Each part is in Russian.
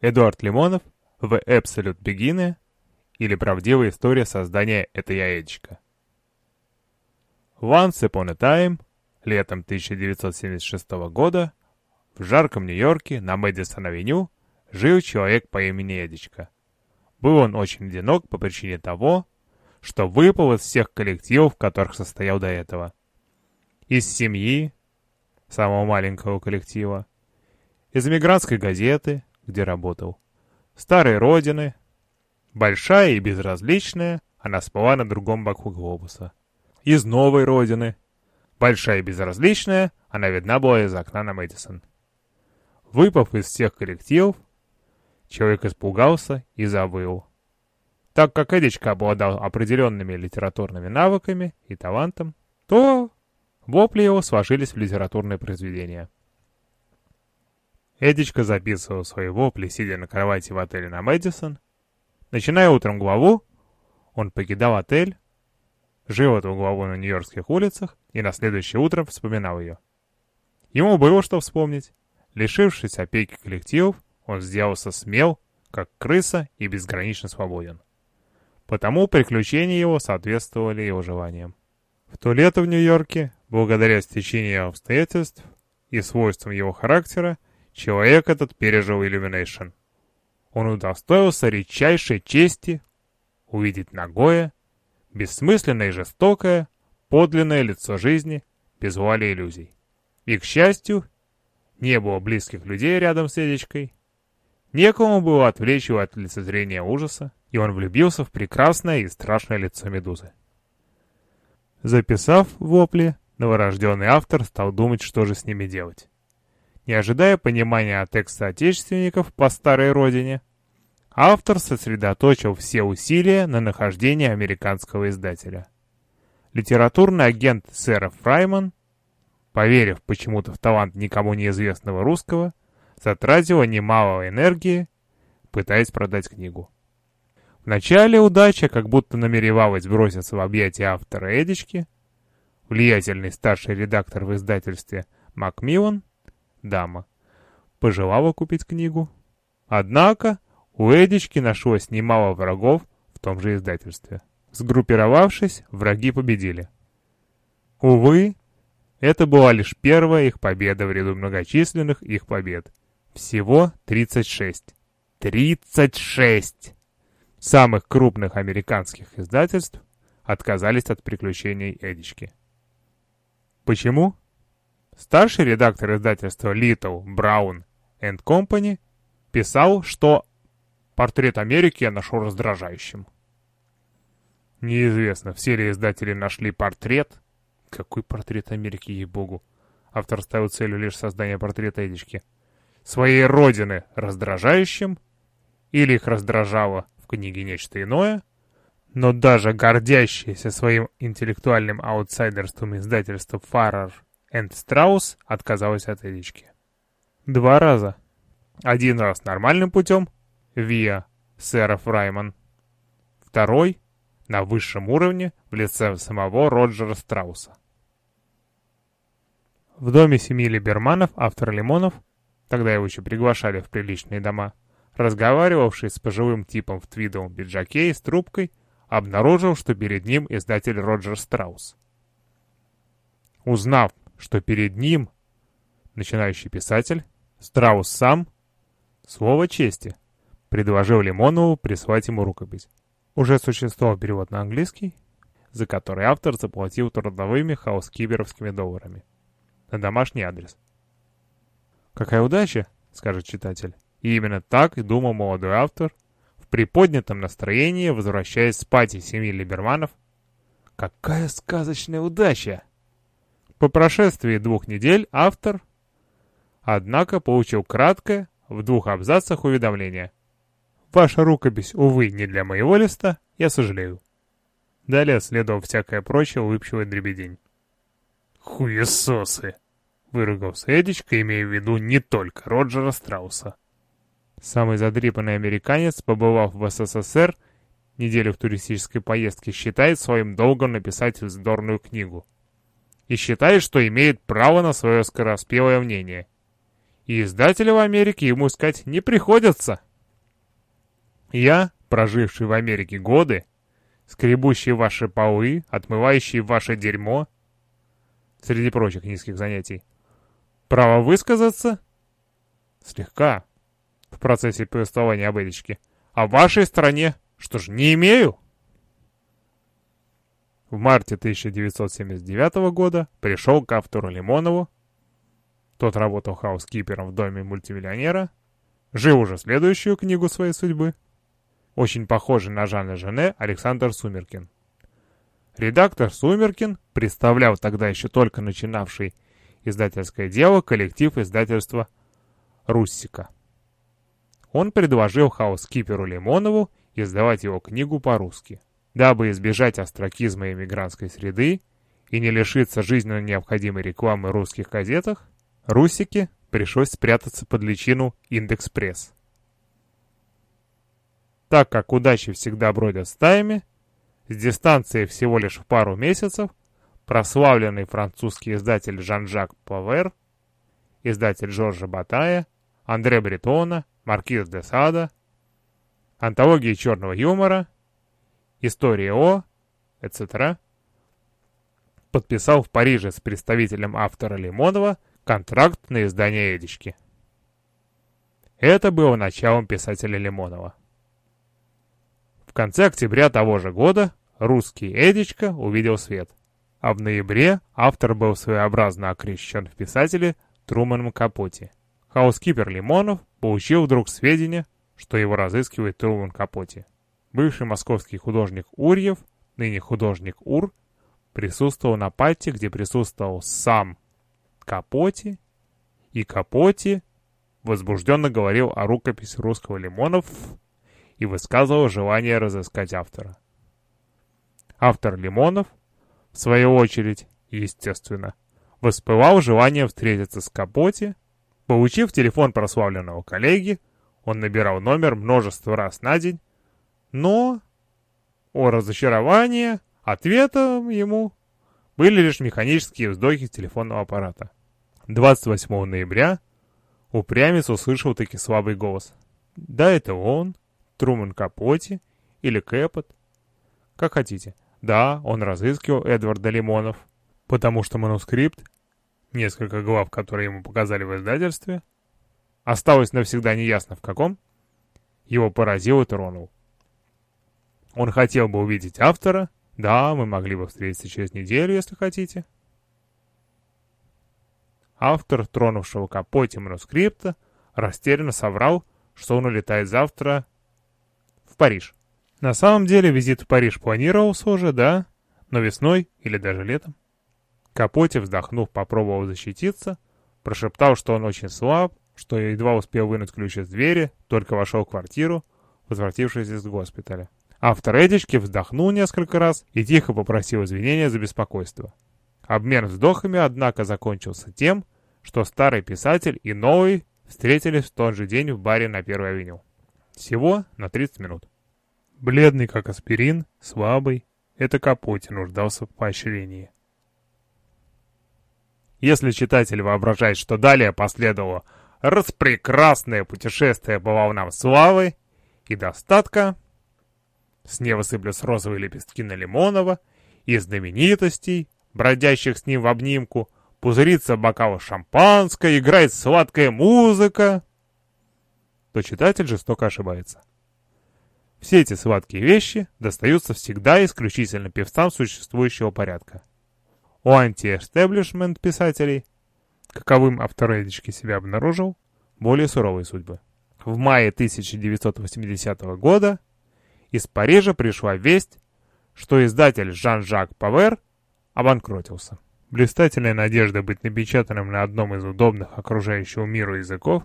Эдуард Лимонов в Absolute Beginner или правдивая история создания «Это яичко». Once upon a time, летом 1976 года, в жарком Нью-Йорке на Мэдисон-авеню жил человек по имени Эдичка. Был он очень одинок по причине того, что выпал из всех коллективов, в которых состоял до этого. Из семьи, самого маленького коллектива, из эмигрантской газеты, где работал, старой родины, большая и безразличная, она спала на другом боку глобуса. Из новой родины, большая и безразличная, она видна была из окна на Мэдисон. Выпав из всех коллективов, человек испугался и забыл. Так как Эдичка обладал определенными литературными навыками и талантом, то вопли его сложились в литературное произведение. Эдичка записывал свои вопли, сидя на кровати в отеле на Мэдисон. Начиная утром главу, он покидал отель, жил эту главу на нью-йоркских улицах и на следующее утро вспоминал ее. Ему было что вспомнить. Лишившись опеки коллективов, он сделался смел, как крыса, и безгранично свободен. Потому приключения его соответствовали его желаниям. В то лето в Нью-Йорке, благодаря стечению обстоятельств и свойствам его характера, человек этот пережил иллюминейшн. Он удостоился редчайшей чести увидеть ногое, бессмысленное и жестокое, подлинное лицо жизни, без вуали иллюзий. И, к счастью, не было близких людей рядом с Эдичкой, некому было отвлечь его от лицезрения ужаса, и он влюбился в прекрасное и страшное лицо Медузы. Записав вопли, новорожденный автор стал думать, что же с ними делать. Не ожидая понимания от отечественников по старой родине, автор сосредоточил все усилия на нахождении американского издателя. Литературный агент сэра Фрайман, поверив почему-то в талант никому неизвестного русского, затратила немало энергии, пытаясь продать книгу. Вначале удача как будто намеревалась броситься в объятия автора Эдички. Влиятельный старший редактор в издательстве Макмиллан, дама, пожелала купить книгу. Однако у Эдички нашлось немало врагов в том же издательстве. Сгруппировавшись, враги победили. Увы, это была лишь первая их победа в ряду многочисленных их побед. Всего 36. 36! самых крупных американских издательств отказались от приключений Эдички. Почему? Старший редактор издательства Little, Brown and Company писал, что портрет Америки я нашел раздражающим. Неизвестно, все ли издатели нашли портрет. Какой портрет Америки, ей-богу. Автор ставил целью лишь создание портрета Эдички. Своей родины раздражающим, или их раздражало книге нечто иное, но даже гордящееся своим интеллектуальным аутсайдерством издательство Farrar энд Страус отказалось от Эдички. Два раза. Один раз нормальным путем, via сэра Фрайман. Второй — на высшем уровне в лице самого Роджера Страуса. В доме семьи Либерманов автор Лимонов, тогда его еще приглашали в приличные дома, разговаривавший с пожилым типом в твидовом пиджаке и с трубкой, обнаружил, что перед ним издатель Роджер Страус. Узнав, что перед ним начинающий писатель, Страус сам, слово чести, предложил Лимонову прислать ему рукопись. Уже существовал перевод на английский, за который автор заплатил трудовыми хаускиперовскими долларами. На домашний адрес. «Какая удача!» — скажет читатель. И именно так и думал молодой автор, в приподнятом настроении, возвращаясь с пати семьи Либерманов. Какая сказочная удача! По прошествии двух недель автор, однако, получил краткое, в двух абзацах уведомление. Ваша рукопись, увы, не для моего листа, я сожалею. Далее следовал всякое прочее улыбчивый дребедень. «Хуесосы!» — выругался Эдичка, имея в виду не только Роджера Страуса. Самый задрипанный американец, побывав в СССР неделю в туристической поездке, считает своим долгом написать вздорную книгу. И считает, что имеет право на свое скороспелое мнение. И издатели в Америке ему искать не приходится. Я, проживший в Америке годы, скребущий ваши полы, отмывающий ваше дерьмо, среди прочих низких занятий, право высказаться? Слегка, в процессе повествования об Эдичке. А в вашей стране, что ж, не имею? В марте 1979 года пришел к автору Лимонову. Тот работал хаускипером в доме мультимиллионера. Жил уже следующую книгу своей судьбы. Очень похожий на Жанна Жене Александр Сумеркин. Редактор Сумеркин представлял тогда еще только начинавший издательское дело коллектив издательства «Руссика». Он предложил хаускиперу Лимонову издавать его книгу по-русски. Дабы избежать остракизма иммигрантской среды и не лишиться жизненно необходимой рекламы в русских газетах, Русике пришлось спрятаться под личину «Индекс-пресс». Так как удачи всегда бродят стаями, с дистанции всего лишь в пару месяцев прославленный французский издатель Жан-Жак Павер, издатель Жоржа Батая, Андре Бретона, Маркиз де Сада, антологии черного юмора, история О, etc., подписал в Париже с представителем автора Лимонова контракт на издание Эдички. Это было началом писателя Лимонова. В конце октября того же года русский Эдичка увидел свет, а в ноябре автор был своеобразно окрещен в писателе Труманом Капоти. Хаускипер Лимонов получил вдруг сведения, что его разыскивает Труман Капоти. Бывший московский художник Урьев, ныне художник Ур, присутствовал на пати, где присутствовал сам Капоти, и Капоти возбужденно говорил о рукописи русского Лимонов и высказывал желание разыскать автора. Автор Лимонов, в свою очередь, естественно, воспылал желанием встретиться с Капоти, Получив телефон прославленного коллеги, он набирал номер множество раз на день, но, о разочарование, ответом ему были лишь механические вздохи телефонного аппарата. 28 ноября упрямец услышал таки слабый голос. Да, это он, Труман Капоти или Кэпот. Как хотите. Да, он разыскивал Эдварда Лимонов, потому что манускрипт несколько глав, которые ему показали в издательстве, осталось навсегда неясно в каком, его поразил и тронул. Он хотел бы увидеть автора, да, мы могли бы встретиться через неделю, если хотите. Автор, тронувшего капоте манускрипта, растерянно соврал, что он улетает завтра в Париж. На самом деле визит в Париж планировался уже, да, но весной или даже летом. Капоте, вздохнув, попробовал защититься, прошептал, что он очень слаб, что едва успел вынуть ключ из двери, только вошел в квартиру, возвратившись из госпиталя. Автор Эдички вздохнул несколько раз и тихо попросил извинения за беспокойство. Обмен вздохами, однако, закончился тем, что старый писатель и новый встретились в тот же день в баре на Первой авеню. Всего на 30 минут. Бледный как аспирин, слабый, это Капоте нуждался в поощрении. Если читатель воображает, что далее последовало распрекрасное путешествие по волнам славы и достатка, с неба сыплются розовые лепестки на Лимонова, и знаменитостей, бродящих с ним в обнимку, пузырится бокал шампанское, играет сладкая музыка, то читатель жестоко ошибается. Все эти сладкие вещи достаются всегда исключительно певцам существующего порядка у анти-эстеблишмент писателей, каковым автор Эдички себя обнаружил, более суровые судьбы. В мае 1980 года из Парижа пришла весть, что издатель Жан-Жак Павер обанкротился. Блистательная надежда быть напечатанным на одном из удобных окружающего миру языков,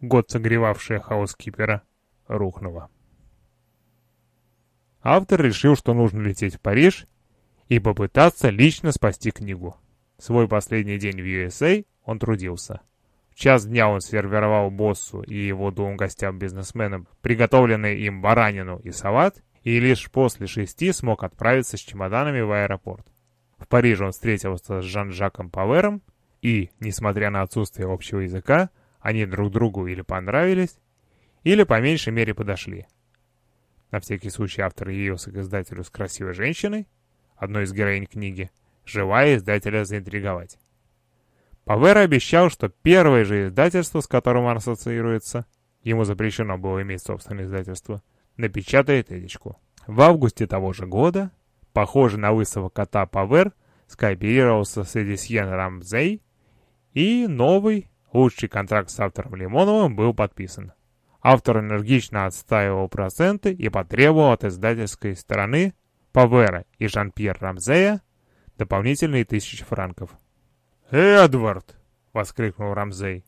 год согревавшая хаоскипера, рухнула. Автор решил, что нужно лететь в Париж и попытаться лично спасти книгу. Свой последний день в USA он трудился. Час дня он сервировал боссу и его двум гостям-бизнесменам приготовленные им баранину и салат, и лишь после шести смог отправиться с чемоданами в аэропорт. В Париже он встретился с Жан-Жаком Павером, и, несмотря на отсутствие общего языка, они друг другу или понравились, или по меньшей мере подошли. На всякий случай автор явился к издателю с красивой женщиной, одной из героинь книги, желая издателя заинтриговать. Павер обещал, что первое же издательство, с которым он ассоциируется, ему запрещено было иметь собственное издательство, напечатает Эдичку. В августе того же года, похоже на лысого кота Павер, скооперировался с Эдисьен Рамзей, и новый, лучший контракт с автором Лимоновым был подписан. Автор энергично отстаивал проценты и потребовал от издательской стороны Павера и Жан-Пьер Рамзея дополнительные тысячи франков. «Эдвард!» — воскликнул Рамзей.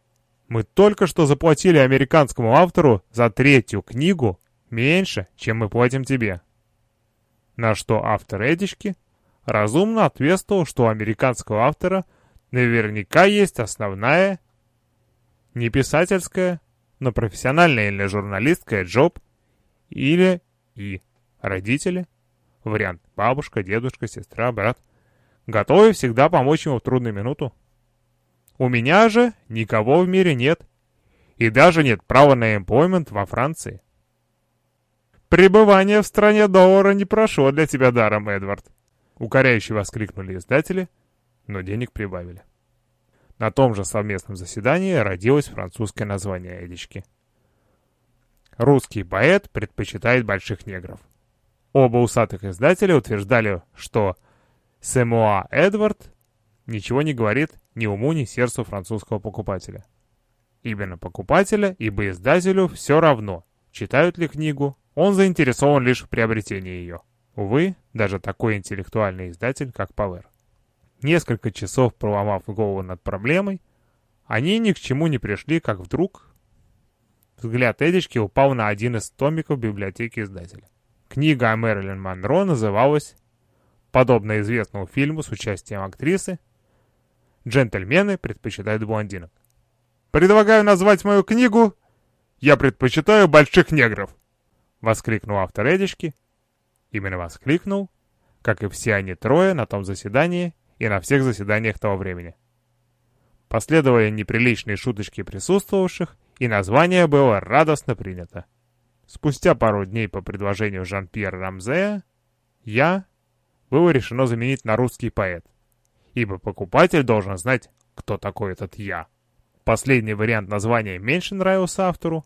«Мы только что заплатили американскому автору за третью книгу меньше, чем мы платим тебе». На что автор Эдички разумно ответствовал, что у американского автора наверняка есть основная, не писательская, но профессиональная или журналистская джоб, или и родители, вариант бабушка, дедушка, сестра, брат, готовы всегда помочь ему в трудную минуту. У меня же никого в мире нет, и даже нет права на эмплоймент во Франции. «Пребывание в стране доллара не прошло для тебя даром, Эдвард!» Укоряюще воскликнули издатели, но денег прибавили. На том же совместном заседании родилось французское название Эдички. Русский поэт предпочитает больших негров. Оба усатых издателя утверждали, что Сэмуа Эдвард ничего не говорит ни уму, ни сердцу французского покупателя. Именно покупателя, ибо издателю все равно, читают ли книгу, он заинтересован лишь в приобретении ее. Увы, даже такой интеллектуальный издатель, как Пауэр. Несколько часов проломав голову над проблемой, они ни к чему не пришли, как вдруг взгляд Эдички упал на один из томиков библиотеки издателя. Книга о Мэрилин Монро называлась, подобно известному фильму с участием актрисы, «Джентльмены предпочитают блондинок». «Предлагаю назвать мою книгу «Я предпочитаю больших негров», — воскликнул автор Эдички. Именно воскликнул, как и все они трое на том заседании, и на всех заседаниях того времени. Последовали неприличные шуточки присутствовавших, и название было радостно принято. Спустя пару дней по предложению Жан-Пьера Рамзея, «Я» было решено заменить на русский поэт, ибо покупатель должен знать, кто такой этот «Я». Последний вариант названия меньше нравился автору,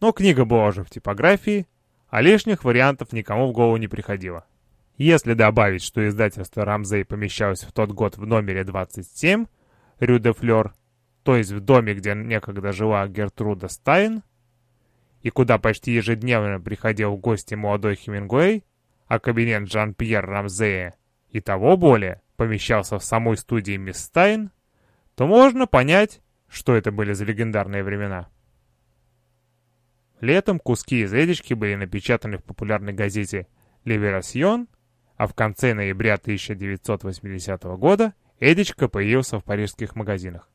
но книга была уже в типографии, а лишних вариантов никому в голову не приходило. Если добавить, что издательство Рамзей помещалось в тот год в номере 27, Рю де Флёр, то есть в доме, где некогда жила Гертруда Стайн, и куда почти ежедневно приходил в гости молодой Хемингуэй, а кабинет Жан-Пьер Рамзея и того более помещался в самой студии Мисс Стайн, то можно понять, что это были за легендарные времена. Летом куски из Эдички были напечатаны в популярной газете «Либерасьон», а в конце ноября 1980 года Эдичка появился в парижских магазинах.